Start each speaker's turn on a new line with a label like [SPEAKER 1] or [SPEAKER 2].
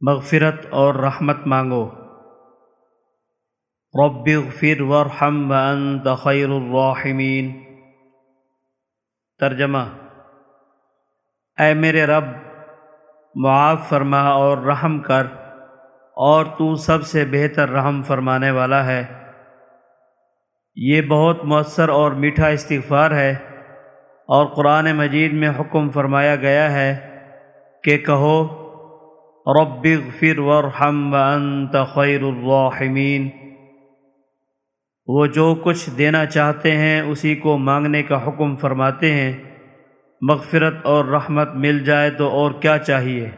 [SPEAKER 1] مغفرت اور رحمت مانگو۔ رب اغفر ورحم وانت خیر الراحمین۔ ترجمہ اے میرے رب، معاف فرما اور رحم کر، اور تو سب سے بہتر رحم فرمانے والا ہے۔ یہ بہت مؤثر اور میٹھا استغفار ہے، اور قرآن مجید میں حکم فرمایا گیا ہے کہ کہو رب اغفر وارحم وانت خیر الراحمین۔ وہ جو کچھ دینا چاہتے ہیں اسی کو مانگنے کا حکم فرماتے ہیں۔ مغفرت اور رحمت مل جائے تو اور کیا چاہیے؟